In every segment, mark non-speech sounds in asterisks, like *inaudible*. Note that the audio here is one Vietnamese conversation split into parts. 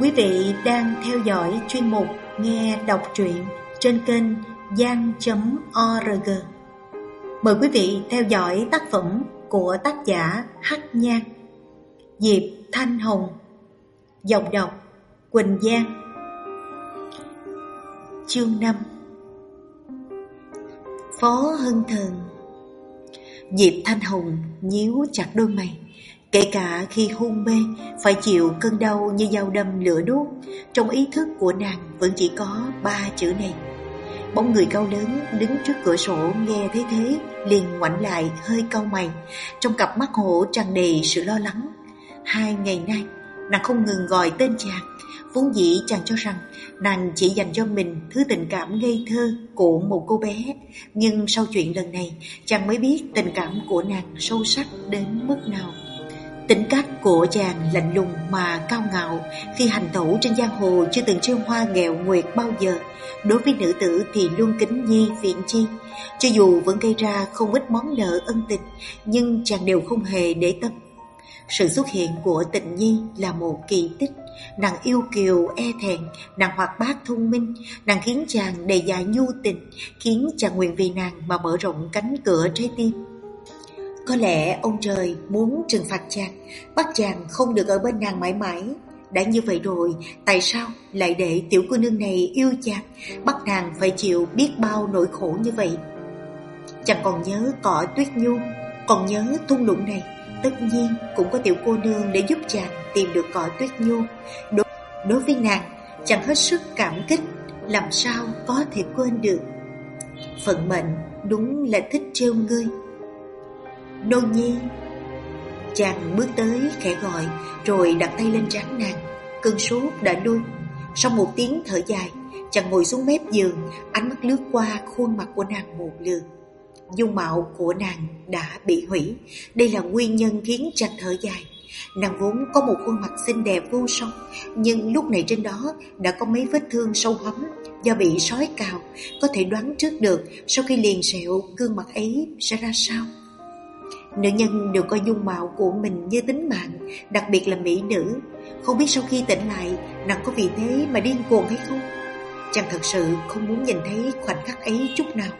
Quý vị đang theo dõi chuyên mục Nghe đọc truyện trên kênh gian.org. Mời quý vị theo dõi tác phẩm của tác giả Hắc Nhan, Diệp Thanh Hồng, giọng đọc Quỳnh Giang. Chương 5 Phó hưng Thần Diệp Thanh Hồng nhíu chặt đôi mày Kể cả khi hôn mê Phải chịu cơn đau như dao đâm lửa đốt Trong ý thức của nàng Vẫn chỉ có ba chữ này Bóng người cao lớn đứng trước cửa sổ Nghe thấy thế liền ngoảnh lại hơi cau mày Trong cặp mắt hổ tràn đầy sự lo lắng Hai ngày nay Nàng không ngừng gọi tên chàng Vốn dĩ chàng cho rằng nàng chỉ dành cho mình thứ tình cảm ngây thơ của một cô bé. Nhưng sau chuyện lần này, chàng mới biết tình cảm của nàng sâu sắc đến mức nào. Tính cách của chàng lạnh lùng mà cao ngạo, Khi hành tẩu trên giang hồ chưa từng trêu hoa nghèo nguyệt bao giờ, Đối với nữ tử thì luôn kính nhi viện chi. Cho dù vẫn gây ra không ít món nợ ân tình, Nhưng chàng đều không hề để tâm. Sự xuất hiện của tịnh nhi là một kỳ tích. Nàng yêu kiều e thẹn, Nàng hoạt bát thông minh, Nàng khiến chàng đầy dạy nhu tình, Khiến chàng nguyện vì nàng mà mở rộng cánh cửa trái tim có lẽ ông trời muốn trừng phạt chàng, bắt chàng không được ở bên nàng mãi mãi. Đã như vậy rồi, tại sao lại để tiểu cô nương này yêu chàng, bắt nàng phải chịu biết bao nỗi khổ như vậy? Chàng còn nhớ cỏ tuyết nhu, còn nhớ thung lũng này, tất nhiên cũng có tiểu cô nương để giúp chàng tìm được cỏ tuyết nhu. Đối, đối với nàng, chàng hết sức cảm kích, làm sao có thể quên được. Phận mệnh đúng là thích trêu ngươi. Nô Nhi. Chàng bước tới khẽ gọi, Rồi đặt tay lên trán nàng. Cơn sốt đã lui Sau một tiếng thở dài, Chàng ngồi xuống mép giường, Ánh mắt lướt qua khuôn mặt của nàng một lượt Dung mạo của nàng đã bị hủy. Đây là nguyên nhân khiến chàng thở dài. Nàng vốn có một khuôn mặt xinh đẹp vô song, Nhưng lúc này trên đó đã có mấy vết thương sâu hấm Do bị sói cào. Có thể đoán trước được Sau khi liền sẹo, gương mặt ấy sẽ ra sao? Nữ nhân đều coi dung mạo của mình như tính mạng, Đặc biệt là mỹ nữ. Không biết sau khi tỉnh lại, Nàng có vì thế mà điên cuồng hay không? Chàng thật sự không muốn nhìn thấy khoảnh khắc ấy chút nào.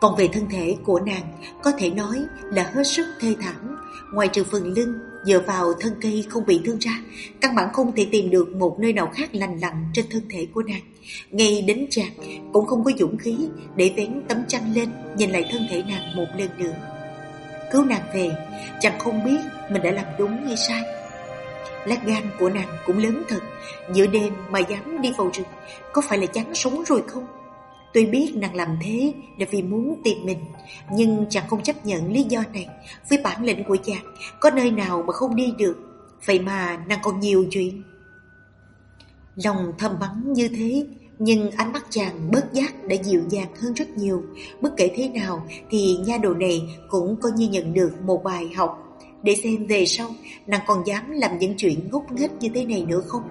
Còn về thân thể của nàng, Có thể nói là hết sức thê thảm. Ngoài trừ phần lưng, Dựa vào thân cây không bị thương ra, Căn bản không thể tìm được một nơi nào khác lành lặn Trên thân thể của nàng. Ngay đến chạc, cũng không có dũng khí Để vén tấm chăn lên, Nhìn lại thân thể nàng một lần nữa. Cứu nàng về, Chàng không biết mình đã làm đúng hay sai. Lát gan của nàng cũng lớn thật, Giữa đêm mà dám đi vào rừng, Có phải là chán sống rồi không? Tuy biết nàng làm thế là vì muốn tìm mình, Nhưng chàng không chấp nhận lý do này. Với bản lĩnh của chàng, Có nơi nào mà không đi được, Vậy mà nàng còn nhiều chuyện. Lòng thầm bắn như thế, Nhưng ánh mắt chàng bớt giác đã dịu dàng hơn rất nhiều. Bất kể thế nào thì nha đồ này cũng coi như nhận được một bài học. Để xem về sau, nàng còn dám làm những chuyện ngốc nghếch như thế này nữa không?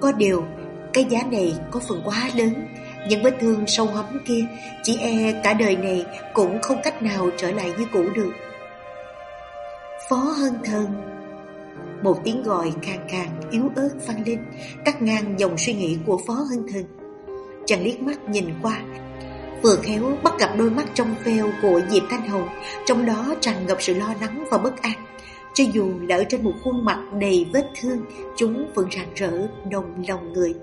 Có điều, cái giá này có phần quá lớn. Những vết thương sâu hấm kia, Chỉ e cả đời này cũng không cách nào trở lại như cũ được. Phó Hân Thần, một tiếng gọi khàn khàn yếu ớt vang lên, Cắt ngang dòng suy nghĩ của Phó Hân Thần. Chàng liếc mắt nhìn qua, Vừa khéo bắt gặp đôi mắt trong veo của Diệp Thanh Hồng, Trong đó tràn ngập sự lo lắng và bất an. Cho dù là ở trên một khuôn mặt đầy vết thương, Chúng vẫn rạng rỡ đồng lòng người.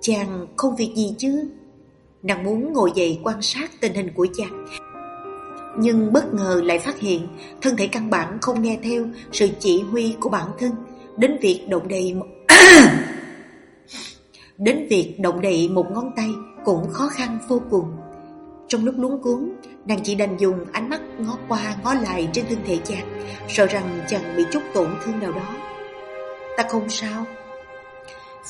Chàng không việc gì chứ Nàng muốn ngồi dậy quan sát tình hình của chàng nhưng bất ngờ lại phát hiện thân thể căn bản không nghe theo sự chỉ huy của bản thân, đến việc động đậy một... *coughs* đến việc động đậy một ngón tay cũng khó khăn vô cùng. Trong lúc luống cuốn, nàng chỉ đành dùng ánh mắt ngó qua ngó lại trên thân thể chàng, sợ rằng chàng bị chút tổn thương nào đó. Ta không sao,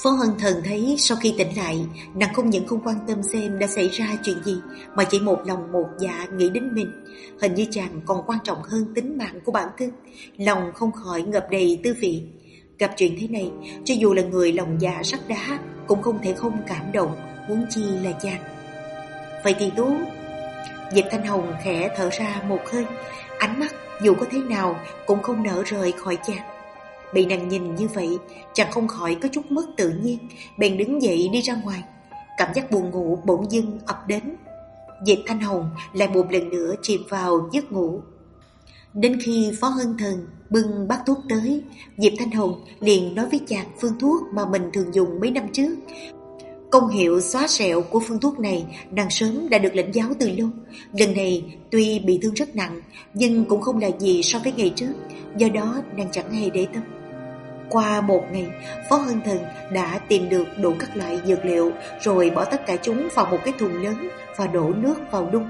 Phó Hân Thần thấy sau khi tỉnh lại, nàng không những không quan tâm xem đã xảy ra chuyện gì, mà chỉ một lòng một dạ nghĩ đến mình. Hình như chàng còn quan trọng hơn tính mạng của bản thân, lòng không khỏi ngập đầy tư vị. Gặp chuyện thế này, cho dù là người lòng dạ sắt đá, cũng không thể không cảm động, huống chi là chàng. Vậy thì tốt. Diệp Thanh Hồng khẽ thở ra một hơi, ánh mắt dù có thế nào cũng không nở rời khỏi chàng. Bị nàng nhìn như vậy, chàng không khỏi có chút mất tự nhiên, bèn đứng dậy đi ra ngoài. Cảm giác buồn ngủ bỗng dưng ập đến. Diệp Thanh Hồng lại một lần nữa chìm vào giấc ngủ. Đến khi Phó Hân Thần bưng bát thuốc tới, Diệp Thanh Hồng liền nói với chàng phương thuốc mà mình thường dùng mấy năm trước. Công hiệu xóa sẹo của phương thuốc này nàng sớm đã được lãnh giáo từ lâu. Lần này tuy bị thương rất nặng nhưng cũng không là gì so với ngày trước, do đó nàng chẳng hề để tâm. Qua một ngày, Phó Hân Thần đã tìm được đủ các loại dược liệu rồi bỏ tất cả chúng vào một cái thùng lớn và đổ nước vào đun.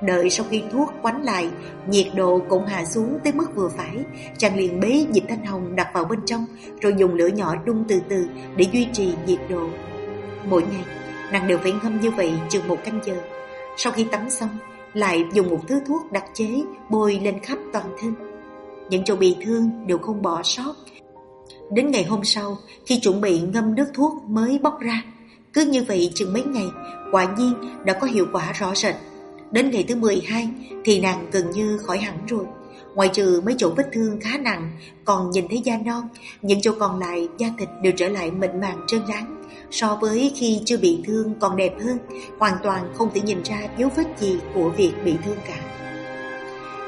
Đợi sau khi thuốc quánh lại, nhiệt độ cũng hạ xuống tới mức vừa phải, chàng liền bế Diệp Thanh Hồng đặt vào bên trong, rồi dùng lửa nhỏ đun từ từ để duy trì nhiệt độ. Mỗi ngày, nàng đều phải ngâm như vậy chừng một canh giờ. Sau khi tắm xong, lại dùng một thứ thuốc đặc chế bôi lên khắp toàn thân. Những chỗ bị thương đều không bỏ sót. Đến ngày hôm sau, khi chuẩn bị ngâm nước thuốc mới bóc ra, cứ như vậy chừng mấy ngày, quả nhiên đã có hiệu quả rõ rệt. Đến ngày thứ 12 thì nàng gần như khỏi hẳn rồi. Ngoài trừ mấy chỗ vết thương khá nặng, còn nhìn thấy da non, những chỗ còn lại da thịt đều trở lại mịn màng trơn láng. So với khi chưa bị thương còn đẹp hơn, hoàn toàn không thể nhìn ra dấu vết gì của việc bị thương cả.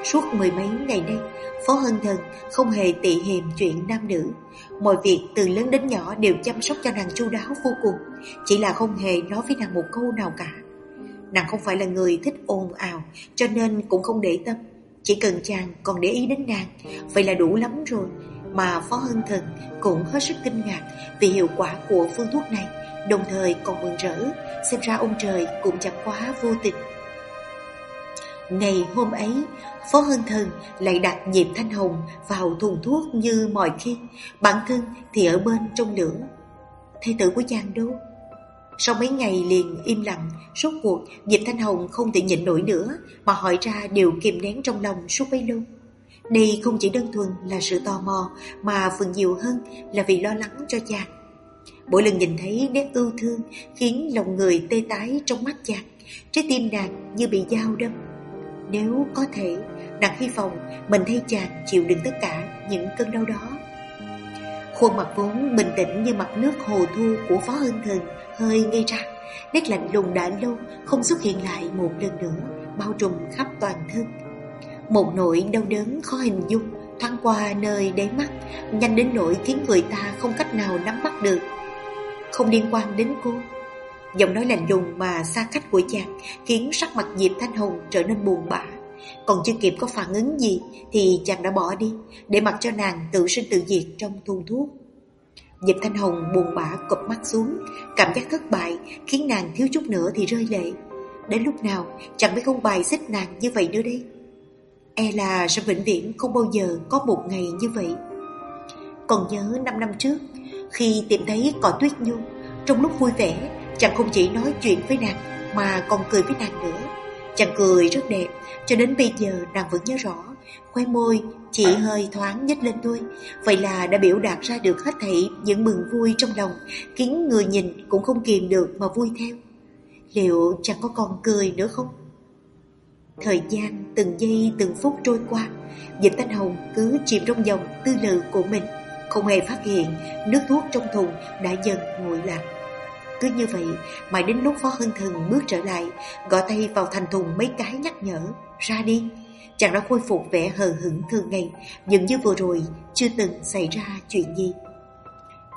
Suốt mười mấy ngày nay, Phó Hân Thần không hề tị hiềm chuyện nam nữ. Mọi việc từ lớn đến nhỏ đều chăm sóc cho nàng chu đáo vô cùng, chỉ là không hề nói với nàng một câu nào cả. Nàng không phải là người thích ồn ào Cho nên cũng không để tâm Chỉ cần chàng còn để ý đến nàng Vậy là đủ lắm rồi Mà Phó Hân Thần cũng hết sức kinh ngạc Vì hiệu quả của phương thuốc này Đồng thời còn mừng rỡ Xem ra ông trời cũng chẳng quá vô tình Ngày hôm ấy Phó Hân Thần lại đặt nhịp thanh hồng Vào thùng thuốc như mọi khi Bản thân thì ở bên trong lửa Thầy tử của chàng đâu sau mấy ngày liền im lặng, suốt cuộc Diệp Thanh Hồng không thể nhịn nổi nữa mà hỏi ra điều kìm nén trong lòng suốt bấy lâu. Đây không chỉ đơn thuần là sự tò mò mà phần nhiều hơn là vì lo lắng cho chàng. Mỗi lần nhìn thấy nét ưu thương khiến lòng người tê tái trong mắt chàng, trái tim nàng như bị dao đâm. Nếu có thể, nàng hy vọng mình thay chàng chịu đựng tất cả những cơn đau đó. Khuôn mặt vốn bình tĩnh như mặt nước hồ thu của Phó Hân Thần hơi ngây ra Nét lạnh lùng đã lâu không xuất hiện lại một lần nữa Bao trùm khắp toàn thân Một nỗi đau đớn khó hình dung Thoáng qua nơi đáy mắt Nhanh đến nỗi khiến người ta không cách nào nắm bắt được Không liên quan đến cô Giọng nói lạnh lùng mà xa cách của chàng Khiến sắc mặt Diệp Thanh Hồng trở nên buồn bã. Còn chưa kịp có phản ứng gì Thì chàng đã bỏ đi, Để mặc cho nàng tự sinh tự diệt trong thun thuốc. Diệp Thanh Hồng buồn bã cụp mắt xuống, Cảm giác thất bại khiến nàng thiếu chút nữa thì rơi lệ. Đến lúc nào chẳng biết không bài xích nàng như vậy nữa đây? E là sẽ vĩnh viễn không bao giờ có một ngày như vậy. Còn nhớ 5 năm trước, Khi tìm thấy cỏ tuyết nhu Trong lúc vui vẻ Chàng không chỉ nói chuyện với nàng, Mà còn cười với nàng nữa. Chàng cười rất đẹp, Cho đến bây giờ nàng vẫn nhớ rõ. Khoe môi, chỉ hơi thoáng nhếch lên thôi. Vậy là đã biểu đạt ra được hết thảy Những mừng vui trong lòng, Khiến người nhìn cũng không kìm được mà vui theo. Liệu chàng có còn cười nữa không? Thời gian, từng giây, từng phút trôi qua, Dịch Thanh Hồng cứ chìm trong dòng tư lự của mình. Không hề phát hiện, Nước thuốc trong thùng đã dần nguội lạnh. Cứ như vậy, Mãi đến lúc Phó Hân Thần bước trở lại, Gõ tay vào thành thùng mấy cái nhắc nhở, Ra đi. Chàng đã khôi phục vẻ hờ hững thường ngày Dường như vừa rồi, chưa từng xảy ra chuyện gì.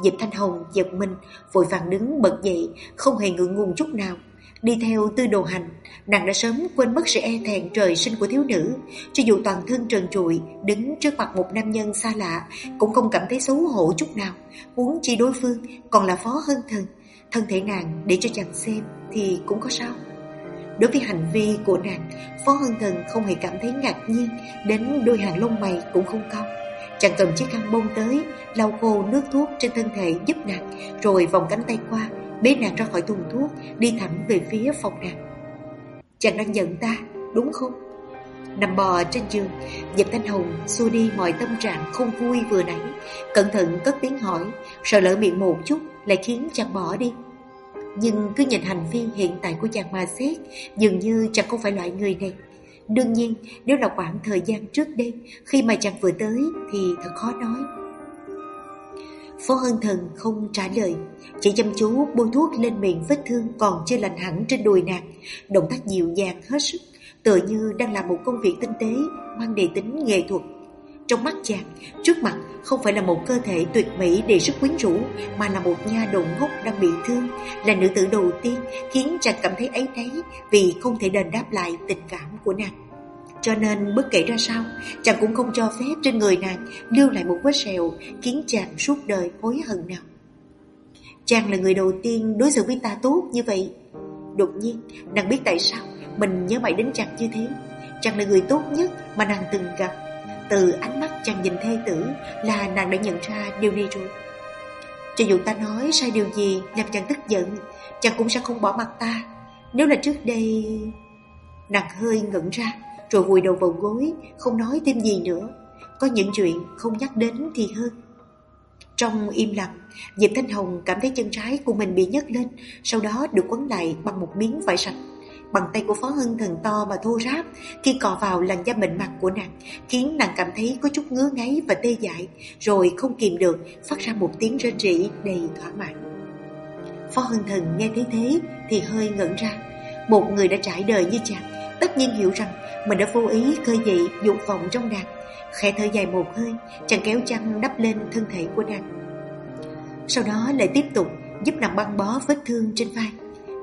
Diệp Thanh Hồng giật mình Vội vàng đứng bật dậy, Không hề ngượng ngùng chút nào. Đi theo tư đồ hành, Nàng đã sớm quên mất sự e thẹn trời sinh của thiếu nữ. Cho dù toàn thân trần trụi, Đứng trước mặt một nam nhân xa lạ, Cũng không cảm thấy xấu hổ chút nào. Muốn chi đối phương còn là phó hơn thần Thân thể nàng để cho chàng xem Thì cũng có sao Đối với hành vi của nàng, Phó Hân Thần không hề cảm thấy ngạc nhiên, đến đôi hàng lông mày cũng không cong. Chàng cầm chiếc khăn bông tới, lau khô nước thuốc trên thân thể giúp nàng, rồi vòng cánh tay qua, bế nàng ra khỏi thùng thuốc, đi thẳng về phía phòng nàng. Chàng đang giận ta, đúng không? Nằm bò trên giường, dịp Thanh Hồng xua đi mọi tâm trạng không vui vừa nãy, cẩn thận cất tiếng hỏi, sợ lỡ miệng một chút lại khiến chàng bỏ đi. Nhưng cứ nhìn hành vi hiện tại của chàng mà xét Dường như chàng không phải loại người này. Đương nhiên, nếu là khoảng thời gian trước đây, Khi mà chàng vừa tới Thì thật khó nói. Phó Hân Thần không trả lời, Chỉ chăm chú bôi thuốc lên miệng vết thương Còn chưa lành hẳn trên đùi nàng, Động tác dịu dàng hết sức, Tựa như đang làm một công việc tinh tế, Mang đầy tính nghệ thuật. Trong mắt chàng, Trước mặt không phải là một cơ thể tuyệt mỹ đầy sức quyến rũ, Mà là một nha đầu ngốc đang bị thương, Là nữ tử đầu tiên Khiến chàng cảm thấy ấy nấy Vì không thể đền đáp lại tình cảm của nàng. Cho nên bất kể ra sao, Chàng cũng không cho phép trên người nàng Lưu lại một vết sẹo Khiến chàng suốt đời hối hận nào. Chàng là người đầu tiên đối xử với ta tốt như vậy. Đột nhiên, nàng biết tại sao Mình nhớ mãi đến chàng như thế. Chàng là người tốt nhất mà nàng từng gặp. Từ ánh mắt chàng nhìn thê tử Là nàng đã nhận ra điều này rồi Cho dù ta nói sai điều gì Làm chàng tức giận Chàng cũng sẽ không bỏ mặt ta Nếu là trước đây Nàng hơi ngẩn ra rồi vùi đầu vào gối, không nói thêm gì nữa. Có những chuyện không nhắc đến thì hơn. Trong im lặng, Diệp Thanh Hồng cảm thấy chân trái của mình bị nhấc lên, sau đó được quấn lại bằng một miếng vải sạch. Bằng tay của Phó hưng thần to và thô ráp khi cò vào làn da bệnh mặt của nàng, khiến nàng cảm thấy có chút ngứa ngáy và tê dại, rồi không kìm được phát ra một tiếng rên rỉ đầy thỏa mãn. Phó hưng thần nghe thấy thế thì hơi ngẩn ra. Một người đã trải đời như chàng, tất nhiên hiểu rằng mình đã vô ý khơi dậy dục vọng trong nàng Khẽ thở dài một hơi Chàng kéo chăn đắp lên thân thể của nàng Sau đó lại tiếp tục Giúp nàng băng bó vết thương trên vai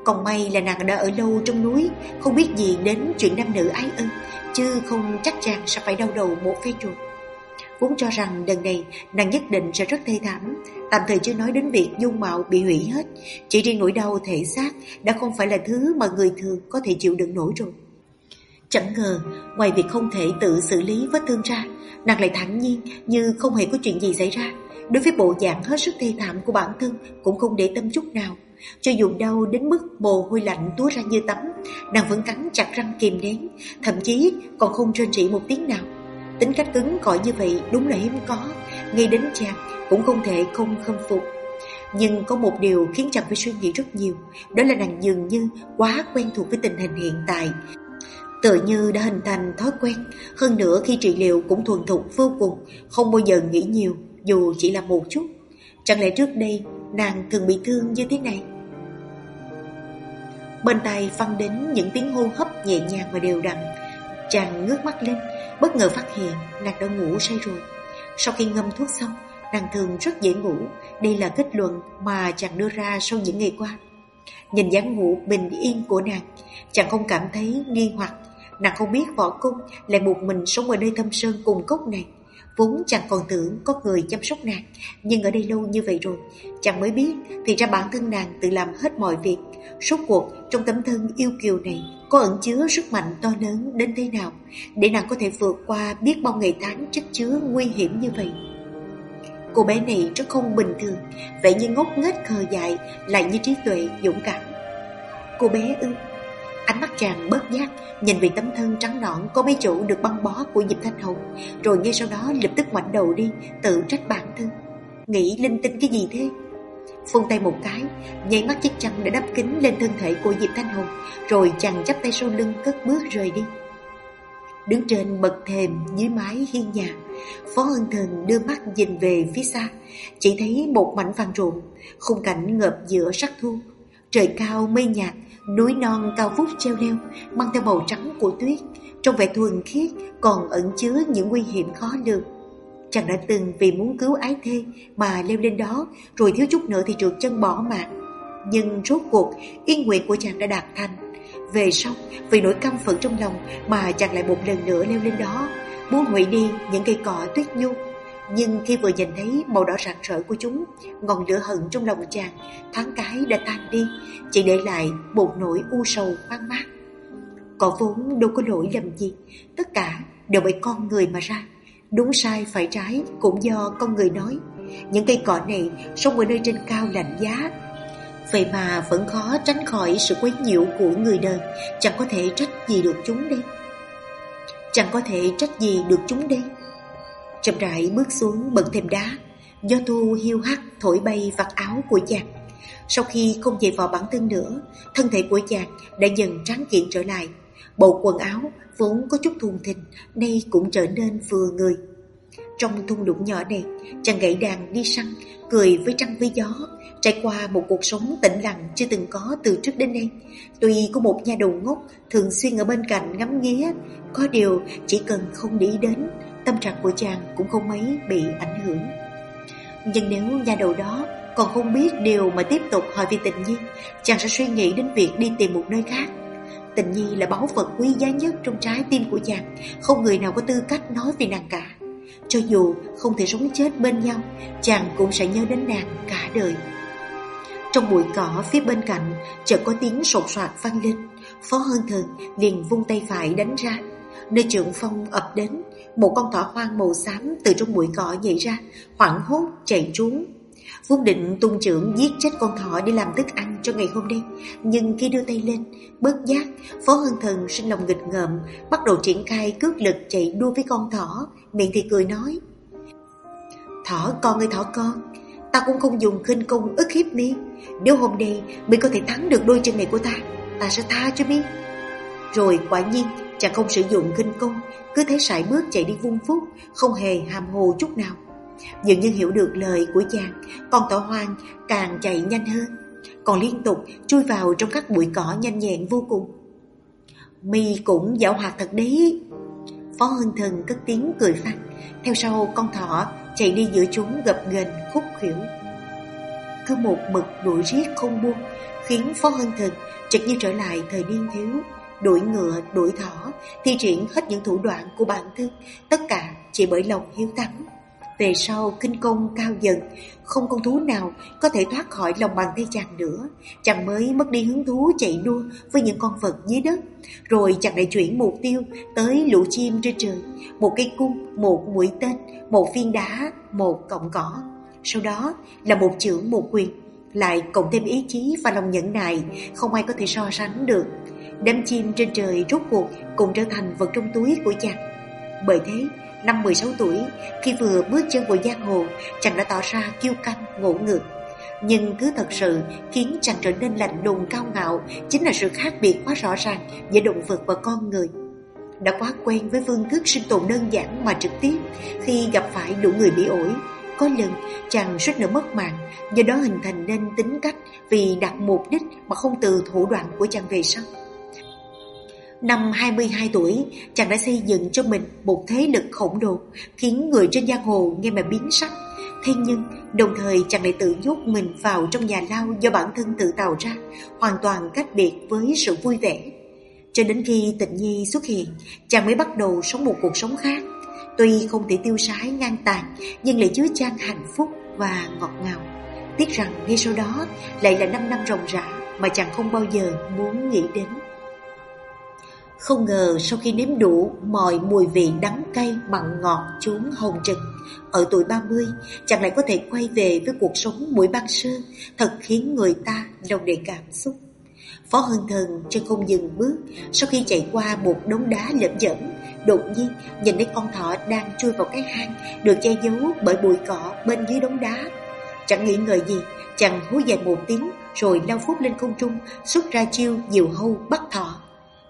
còn may là nàng đã ở lâu trong núi Không biết gì đến chuyện nam nữ ái ân Chứ không chắc chàng sẽ phải đau đầu một phê chuột Vốn cho rằng lần này nàng nhất định sẽ rất thê thảm Tạm thời chưa nói đến việc dung mạo bị hủy hết Chỉ riêng nỗi đau thể xác Đã không phải là thứ mà người thường có thể chịu đựng nổi rồi Chẳng ngờ, ngoài việc không thể tự xử lý vết thương ra, nàng lại thản nhiên như không hề có chuyện gì xảy ra. Đối với bộ dạng hết sức thê thảm của bản thân cũng không để tâm chút nào. Cho dù đau đến mức mồ hôi lạnh túa ra như tắm, nàng vẫn cắn chặt răng kìm nén, thậm chí còn không rên rỉ một tiếng nào. Tính cách cứng cỏi như vậy đúng là hiếm có, ngay đến chàng cũng không thể không khâm phục. Nhưng có một điều khiến chàng phải suy nghĩ rất nhiều, đó là nàng dường như quá quen thuộc với tình hình hiện tại, tự như đã hình thành thói quen Hơn nữa khi trị liệu cũng thuần thục vô cùng Không bao giờ nghĩ nhiều Dù chỉ là một chút Chẳng lẽ trước đây nàng thường bị thương như thế này? Bên tai văng đến những tiếng hô hấp nhẹ nhàng và đều đặn. Chàng ngước mắt lên, Bất ngờ phát hiện nàng đã ngủ say rồi. Sau khi ngâm thuốc xong, Nàng thường rất dễ ngủ. Đây là kết luận mà chàng đưa ra sau những ngày qua. Nhìn dáng ngủ bình yên của nàng, Chàng không cảm thấy nghi hoặc. Nàng không biết võ cung lại một mình sống ở nơi thâm sơn cùng cốc này. Vốn chẳng còn tưởng có người chăm sóc nàng, nhưng ở đây lâu như vậy rồi, chàng mới biết thì ra bản thân nàng tự làm hết mọi việc. Suốt cuộc trong tấm thân yêu kiều này có ẩn chứa sức mạnh to lớn đến thế nào để nàng có thể vượt qua biết bao ngày tháng chất chứa nguy hiểm như vậy. Cô bé này rất không bình thường, vậy như ngốc nghếch khờ dại, lại như trí tuệ, dũng cảm. Cô bé ư, Ánh mắt chàng bớt giác Nhìn về tấm thân trắng nõn Có mấy chỗ được băng bó của Diệp Thanh Hồng, Rồi ngay sau đó lập tức ngoảnh đầu đi, Tự trách bản thân. Nghĩ linh tinh cái gì thế? Phun tay một cái, Nháy mắt chiếc chăn đã đắp kính lên thân thể của Diệp Thanh Hồng, Rồi chàng chắp tay sau lưng cất bước rời đi. Đứng trên bậc thềm dưới mái hiên nhà, Phó Hân Thần đưa mắt nhìn về phía xa, Chỉ thấy một mảnh vàng ruộng Khung cảnh ngợp giữa sắc thu, Trời cao mây nhạt Núi non cao vút treo leo, Mang theo màu trắng của tuyết. Trong vẻ thuần khiết còn ẩn chứa những nguy hiểm khó lường. Chàng đã từng vì muốn cứu ái thê Mà leo lên đó, Rồi thiếu chút nữa thì trượt chân bỏ mạng. Nhưng rốt cuộc Yên nguyện của chàng đã đạt thành. Về sau, vì nỗi căm phẫn trong lòng Mà chàng lại một lần nữa leo lên đó. Muốn hủy đi, những cây cỏ tuyết nhu nhưng khi vừa nhìn thấy màu đỏ rạng rỡ của chúng, ngọn lửa hận trong lòng chàng thoáng cái đã tan đi, chỉ để lại một nỗi u sầu hoang mát. Có vốn đâu có lỗi lầm gì, tất cả đều bởi con người mà ra. Đúng sai phải trái cũng do con người nói. Những cây cỏ này sống ở nơi trên cao lạnh giá. Vậy mà vẫn khó tránh khỏi sự quấy nhiễu của người đời, chẳng có thể trách gì được chúng đây. Chẳng có thể trách gì được chúng đây. Chậm rãi bước xuống bậc thềm đá Gió thu hiu hắt thổi bay vạt áo của chàng. Sau khi không dày vào bản thân nữa, Thân thể của chàng đã dần tráng kiện trở lại. Bộ quần áo vốn có chút thùng thình, Nay cũng trở nên vừa người. Trong thung lũng nhỏ này, Chàng gãy đàn đi săn, Cười với trăng với gió, Trải qua một cuộc sống tĩnh lặng chưa từng có từ trước đến nay. Tuy có một nhà đầu ngốc Thường xuyên ở bên cạnh ngắm nghía, Có điều chỉ cần không để ý đến Tâm trạng của chàng cũng không mấy bị ảnh hưởng. Nhưng nếu nhà đầu đó còn không biết điều mà tiếp tục hỏi về tình nhi, Chàng sẽ suy nghĩ đến việc đi tìm một nơi khác. Tình nhi là báu vật quý giá nhất trong trái tim của chàng, Không người nào có tư cách nói về nàng cả. Cho dù không thể sống chết bên nhau, Chàng cũng sẽ nhớ đến nàng cả đời. Trong bụi cỏ phía bên cạnh, Chợt có tiếng sột soạt vang lên. Phó Hơn Thường liền vung tay phải đánh ra. Nơi trưởng phong ập đến. Một con thỏ hoang màu xám từ trong bụi cỏ nhảy ra Hoảng hốt chạy trốn. Vốn định tung trưởng giết chết con thỏ để làm thức ăn cho ngày hôm nay Nhưng khi đưa tay lên, bớt giác Phó Hân Thần sinh lòng nghịch ngợm Bắt đầu triển khai cước lực chạy đua với con thỏ Miệng thì cười nói Thỏ con ơi thỏ con Ta cũng không dùng khinh công ức hiếp mi. Nếu hôm nay mi có thể thắng được đôi chân này của ta Ta sẽ tha cho mi. Rồi quả nhiên chàng không sử dụng kinh công, Cứ thế sải bước chạy đi vung phúc, Không hề hàm hồ chút nào. Dường như hiểu được lời của chàng, Con tỏ hoang, càng chạy nhanh hơn. Còn liên tục chui vào trong các bụi cỏ nhanh nhẹn vô cùng. Mi cũng dạo hoạt thật đấy. Phó hưng Thần cất tiếng cười phăng Theo sau, con thỏ chạy đi giữa chúng gập ghềnh khúc khỉu Cứ một mực đuổi riết không buông, Khiến Phó hưng Thần chợt như trở lại thời niên thiếu. Đuổi ngựa, đuổi thỏ Thi triển hết những thủ đoạn của bản thân. Tất cả chỉ bởi lòng hiếu thắng. Về sau kinh công cao dần Không con thú nào có thể thoát khỏi lòng bàn tay chàng nữa. Chàng mới mất đi hứng thú chạy đua với những con vật dưới đất. Rồi chàng lại chuyển mục tiêu tới lũ chim trên trời. Một cây cung, một mũi tên, một viên đá, một cọng cỏ. Sau đó là một chưởng một quyền. Lại cộng thêm ý chí và lòng nhẫn nại Không ai có thể so sánh được. Đám chim trên trời rốt cuộc cũng trở thành vật trong túi của chàng Bởi thế Năm 16 tuổi, khi vừa bước chân vào giang hồ, chàng đã tỏ ra kiêu căng, ngỗ ngược. Nhưng cứ thật sự khiến chàng trở nên lạnh lùng cao ngạo chính là sự khác biệt quá rõ ràng giữa động vật và con người. Đã quá quen với phương thức sinh tồn đơn giản mà trực tiếp khi gặp phải đủ người bị ổi. Có lần chàng suýt nữa mất mạng, do đó hình thành nên tính cách vì đặt mục đích mà không từ thủ đoạn của chàng về sau. Năm 22 tuổi, chàng đã xây dựng cho mình một thế lực khổng lồ, khiến người trên giang hồ nghe mà biến sắc. Thế nhưng, đồng thời chàng lại tự nhốt mình vào trong nhà lao do bản thân tự tạo ra, hoàn toàn cách biệt với sự vui vẻ. Cho đến khi tịnh nhi xuất hiện, chàng mới bắt đầu sống một cuộc sống khác. Tuy không thể tiêu sái ngang tàn, nhưng lại chứa chan hạnh phúc và ngọt ngào. Tiếc rằng ngay sau đó lại là 5 năm ròng rã mà chàng không bao giờ muốn nghĩ đến. Không ngờ sau khi nếm đủ mọi mùi vị đắng cay mặn ngọt chuốn hồng trực, Ở tuổi 30 chàng lại có thể quay về với cuộc sống buổi ban sơ Thật khiến người ta lòng đầy cảm xúc. Phó hưng Thần chân không dừng bước Sau khi chạy qua một đống đá lẫm dẫn, Đột nhiên nhìn thấy con thỏ đang chui vào cái hang Được che giấu bởi bụi cỏ bên dưới đống đá. Chẳng nghĩ ngợi gì Chàng hú dài một tiếng Rồi lao phút lên không trung Xuất ra chiêu diều hâu bắt thỏ.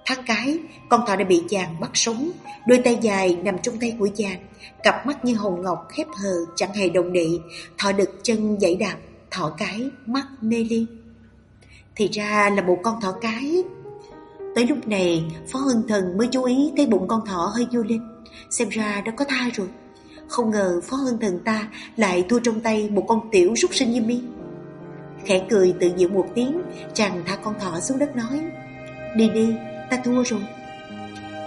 Thoáng cái, con thỏ đã bị chàng bắt sống, đôi tay dài nằm trong tay của chàng, cặp mắt như hồng ngọc khép hờ chẳng hề đồng đị, thỏ đực chân dãy đạp, thỏ cái, mắt mê ly. Thì ra là một con thỏ cái. Tới lúc này, Phó Hưng Thần mới chú ý thấy bụng con thỏ hơi nhô lên, xem ra đã có thai rồi. Không ngờ Phó Hưng Thần ta lại thua trong tay một con tiểu súc sinh như mi. Khẽ cười tự diệu một tiếng, chàng thả con thỏ xuống đất nói, đi đi, ta thua rồi.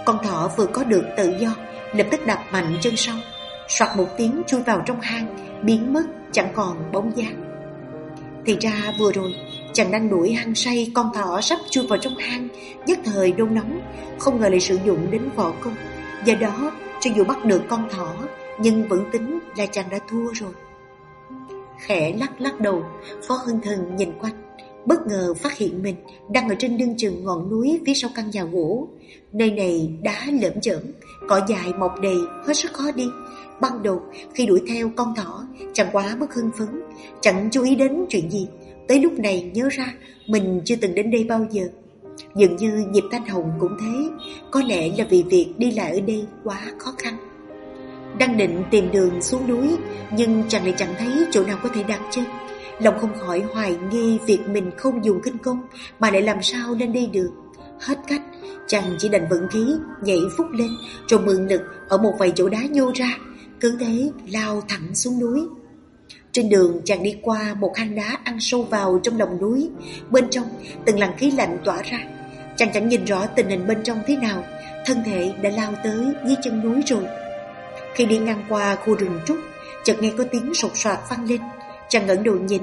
Con thỏ vừa có được tự do, Lập tức đạp mạnh chân sau. Soạt một tiếng chui vào trong hang, Biến mất, chẳng còn bóng dáng. Thì ra vừa rồi, Chàng đang đuổi hăng say Con thỏ sắp chui vào trong hang, Nhất thời đôn nóng, Không ngờ lại sử dụng đến võ công. Do đó, cho dù bắt được con thỏ, Nhưng vẫn tính là chàng đã thua rồi. Khẽ lắc lắc đầu, Phó Hưng Thần nhìn quanh bất ngờ phát hiện mình đang ở trên lưng chừng ngọn núi phía sau căn nhà gỗ. Nơi này đá lởm chởm, cỏ dài mọc đầy, hết sức khó đi. Ban đầu khi đuổi theo con thỏ, chẳng quá mức hưng phấn, chẳng chú ý đến chuyện gì. Tới lúc này nhớ ra mình chưa từng đến đây bao giờ. Dường như nhịp Thanh Hồng cũng thế, có lẽ là vì việc đi lại ở đây quá khó khăn. Đang định tìm đường xuống núi Nhưng chàng lại chẳng thấy chỗ nào có thể đặt chân Lòng không khỏi hoài nghi việc mình không dùng kinh công Mà lại làm sao nên đi được. Hết cách, Chàng chỉ đành vận khí, Nhảy phút lên, Rồi mượn lực ở một vài chỗ đá nhô ra, Cứ thế lao thẳng xuống núi. Trên đường, chàng đi qua một hang đá ăn sâu vào trong lòng núi. Bên trong, từng làn khí lạnh tỏa ra. Chàng chẳng nhìn rõ tình hình bên trong thế nào. Thân thể đã lao tới dưới chân núi rồi. Khi đi ngang qua khu rừng trúc, Chợt nghe có tiếng sột soạt vang lên. Chàng ngẩng đầu nhìn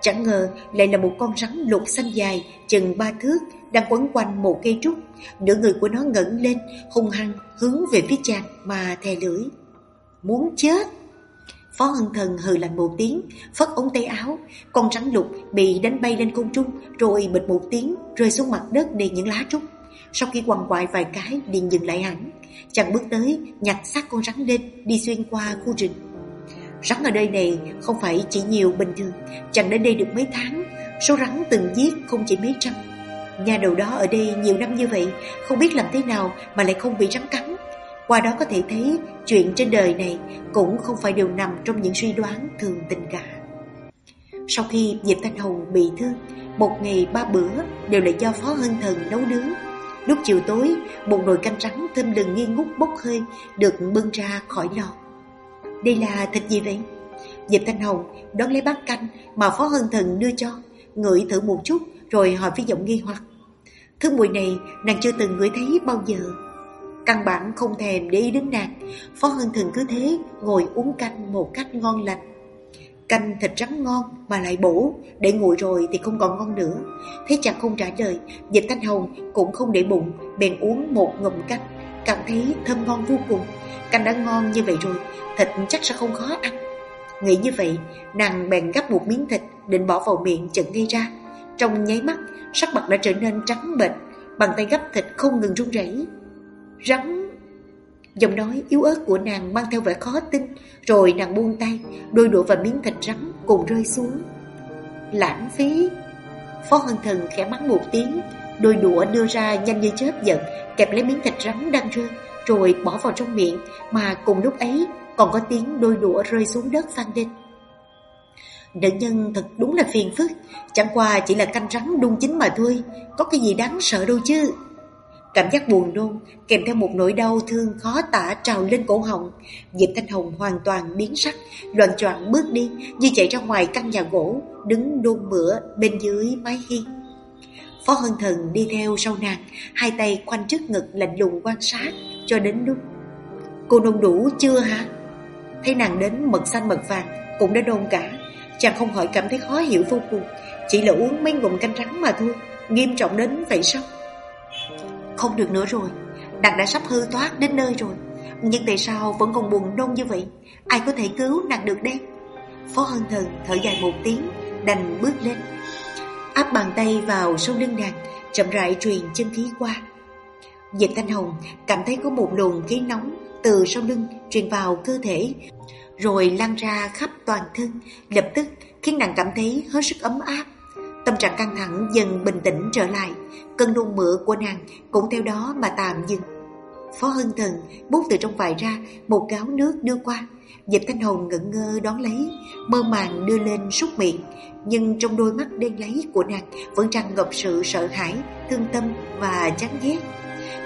Chẳng ngờ lại là một con rắn lục xanh dài Chừng ba thước Đang quấn quanh một cây trúc Nửa người của nó ngẩng lên hung hăng hướng về phía chàng mà thè lưỡi Muốn chết Phó Hân Thần hừ lạnh một tiếng, phất ống tay áo, con rắn lục bị đánh bay lên không trung, rồi bịch một tiếng rơi xuống mặt đất đầy những lá trúc. Sau khi quằn quại vài cái, liền dừng lại hẳn. Chàng bước tới, nhặt xác con rắn lên, đi xuyên qua khu rừng. Rắn ở đây này không phải chỉ nhiều bình thường, chàng đến đây được mấy tháng, số rắn từng giết không chỉ mấy trăm. Nhà đầu đó ở đây nhiều năm như vậy, không biết làm thế nào mà lại không bị rắn cắn. Qua đó có thể thấy chuyện trên đời này cũng không phải đều nằm trong những suy đoán thường tình cả. Sau khi Diệp Thanh Hồng bị thương, một ngày ba bữa đều là do Phó Hân Thần nấu nướng. Lúc chiều tối, một nồi canh rắn thơm lừng nghi ngút bốc hơi được bưng ra khỏi lò. Đây là thịt gì vậy? Diệp Thanh Hồng đón lấy bát canh mà Phó Hân Thần đưa cho, ngửi thử một chút rồi hỏi với giọng nghi hoặc. Thứ mùi này nàng chưa từng ngửi thấy bao giờ. Căn bản không thèm để ý đến nàng Phó Hân Thần cứ thế ngồi uống canh một cách ngon lành Canh thịt rắn ngon mà lại bổ Để nguội rồi thì không còn ngon nữa Thấy chàng không trả lời Dịch Thanh Hồng cũng không để bụng Bèn uống một ngụm canh Cảm thấy thơm ngon vô cùng. Canh đã ngon như vậy rồi, Thịt chắc sẽ không khó ăn. Nghĩ như vậy, nàng bèn gắp một miếng thịt, Định bỏ vào miệng chận ngay ra. Trong nháy mắt, sắc mặt đã trở nên trắng bệch, Bàn tay gắp thịt không ngừng run rẩy. Rắn! Giọng nói yếu ớt của nàng mang theo vẻ khó tin, Rồi nàng buông tay, Đôi đũa và miếng thịt rắn cùng rơi xuống. Lãng phí! Phó Hân Thần khẽ mắng một tiếng Đôi đũa đưa ra nhanh như chớp giận Kẹp lấy miếng thịt rắn đang rơi Rồi bỏ vào trong miệng Mà cùng lúc ấy còn có tiếng đôi đũa rơi xuống đất vang lên Nữ nhân thật đúng là phiền phức Chẳng qua chỉ là canh rắn đun chín mà thôi Có cái gì đáng sợ đâu chứ Cảm giác buồn nôn kèm theo một nỗi đau thương khó tả trào lên cổ họng. Diệp Thanh Hồng hoàn toàn biến sắc, loạn choạng bước đi như chạy ra ngoài căn nhà gỗ, đứng đôn mửa bên dưới mái hiên. Phó Hân Thần đi theo sau nàng, hai tay khoanh trước ngực lạnh lùng quan sát cho đến lúc. Cô nôn đủ chưa hả? Thấy nàng đến mật xanh mật vàng cũng đã nôn cả. Chàng không hỏi cảm thấy khó hiểu vô cùng, chỉ là uống mấy ngụm canh trắng mà thôi, nghiêm trọng đến vậy sao? Không được nữa rồi Nàng đã sắp hư thoát đến nơi rồi Nhưng tại sao vẫn còn buồn nôn như vậy Ai có thể cứu nàng được đây Phó Hân Thần thở dài một tiếng Đành bước lên Áp bàn tay vào sau lưng nàng, Chậm rãi truyền chân khí qua. Diệp Thanh Hồng cảm thấy có một luồng khí nóng Từ sau lưng truyền vào cơ thể, Rồi lan ra khắp toàn thân, Lập tức khiến nàng cảm thấy hết sức ấm áp. Tâm trạng căng thẳng dần bình tĩnh trở lại, Cơn nôn mửa của nàng cũng theo đó mà tạm dừng. Phó Hân Thần bút từ trong vải ra một gáo nước đưa qua. Dịch Thanh Hồng ngẩn ngơ đón lấy Mơ màng đưa lên súc miệng. Nhưng trong đôi mắt đen lấy của nàng Vẫn tràn ngập sự sợ hãi, thương tâm và chán ghét.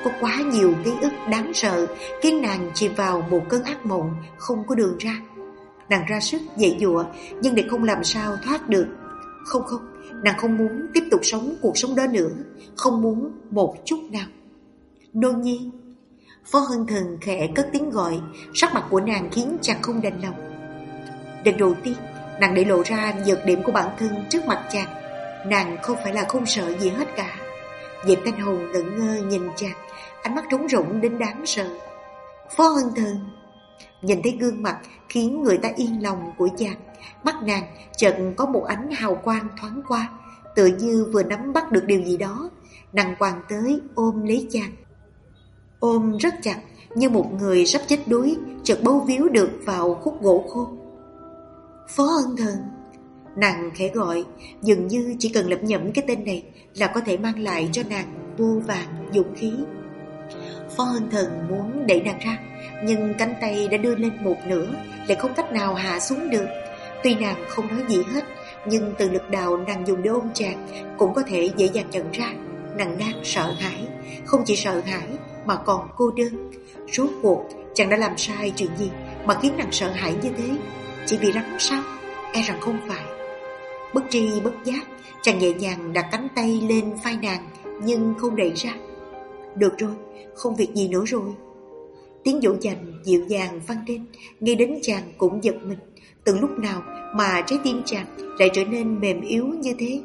Có quá nhiều ký ức đáng sợ Khiến nàng chìm vào một cơn ác mộng Không có đường ra. Nàng ra sức dậy dụa Nhưng để không làm sao thoát được. Không không Nàng không muốn tiếp tục sống cuộc sống đó nữa Không muốn một chút nào. Đột nhiên Phó Hân Thần khẽ cất tiếng gọi. Sắc mặt của nàng khiến chàng không đành lòng. Lần đầu tiên, Nàng để lộ ra nhược điểm của bản thân trước mặt chàng. Nàng không phải là không sợ gì hết cả. Diệp Thanh Hùng ngẩn ngơ nhìn chàng, Ánh mắt trống rỗng đến đáng sợ. Phó Hân Thần Nhìn thấy gương mặt khiến người ta yên lòng của chàng, Mắt nàng chợt có một ánh hào quang thoáng qua Tự như vừa nắm bắt được điều gì đó. Nàng quàng tới ôm lấy chàng. Ôm rất chặt, Như một người sắp chết đuối, Chợt bấu víu được vào khúc gỗ khô. Phó ân thần Nàng khẽ gọi, Dường như chỉ cần lẩm nhẩm cái tên này Là có thể mang lại cho nàng vô vàng dũng khí. Phó ân Thần muốn đẩy nàng ra, Nhưng cánh tay đã đưa lên một nửa, Lại không cách nào hạ xuống được. Tuy nàng không nói gì hết, Nhưng từ lực đào nàng dùng để ôm chàng Cũng có thể dễ dàng nhận ra. Nàng đang sợ hãi, Không chỉ sợ hãi mà còn cô đơn. Rốt cuộc chàng đã làm sai chuyện gì Mà khiến nàng sợ hãi như thế? Chỉ vì rắn sao? E rằng không phải. Bất tri bất giác Chàng nhẹ nhàng đặt cánh tay lên vai nàng Nhưng không đẩy ra. Được rồi, không việc gì nữa rồi. Tiếng dỗ dành dịu dàng vang lên Nghe đến chàng cũng giật mình. Từng lúc nào mà trái tim chàng Lại trở nên mềm yếu như thế?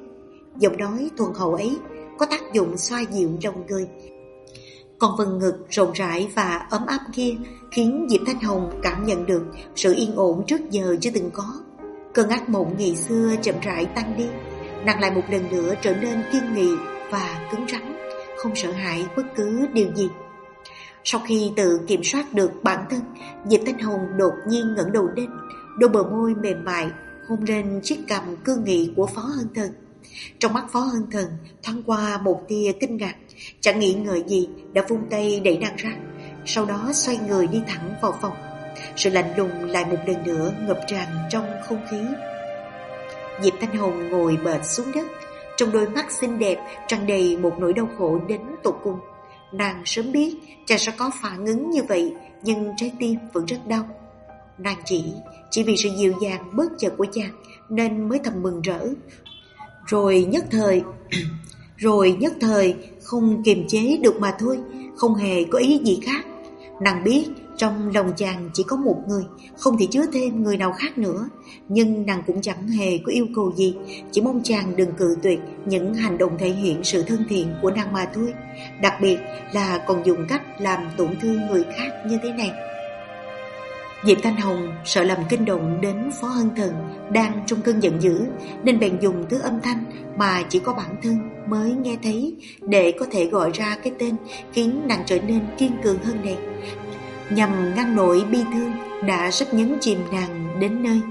Giọng nói thuần hậu ấy Có tác dụng xoa dịu lòng người còn phần ngực rộng rãi và ấm áp kia Khiến Diệp Thanh Hồng cảm nhận được Sự yên ổn trước giờ chưa từng có. Cơn ác mộng ngày xưa chậm rãi tan đi, Nàng lại một lần nữa trở nên kiên nghị và cứng rắn, Không sợ hãi bất cứ điều gì. Sau khi tự kiểm soát được bản thân, Diệp Thanh Hồng đột nhiên ngẩng đầu lên, Đôi bờ môi mềm mại hôn lên chiếc cằm cương nghị của Phó Hân Thần. Trong mắt Phó Hân Thần thoáng qua một tia kinh ngạc Chẳng nghĩ ngợi gì, đã vung tay đẩy nàng ra. Sau đó xoay người đi thẳng vào phòng. Sự lạnh lùng lại một lần nữa ngập tràn trong không khí. Diệp Thanh Hồng ngồi bệt xuống đất. Trong đôi mắt xinh đẹp tràn đầy một nỗi đau khổ đến tột cùng. Nàng sớm biết chàng sẽ có phản ứng như vậy, Nhưng trái tim vẫn rất đau. Nàng chỉ Chỉ vì sự dịu dàng bớt chợt của chàng Nên mới thầm mừng rỡ. Rồi nhất thời rồi nhất thời, Không kiềm chế được mà thôi, Không hề có ý gì khác. Nàng biết trong lòng chàng chỉ có một người, Không thể chứa thêm người nào khác nữa. Nhưng nàng cũng chẳng hề có yêu cầu gì, Chỉ mong chàng đừng cự tuyệt Những hành động thể hiện sự thân thiện của nàng mà thôi. Đặc biệt là còn dùng cách làm tổn thương người khác như thế này. Diệp Thanh Hồng sợ làm kinh động đến Phó Hân Thần đang trong cơn giận dữ, nên bèn dùng thứ âm thanh mà chỉ có bản thân mới nghe thấy để có thể gọi ra cái tên khiến nàng trở nên kiên cường hơn này nhằm ngăn nổi bi thương, đã sắp nhấn chìm nàng đến nơi.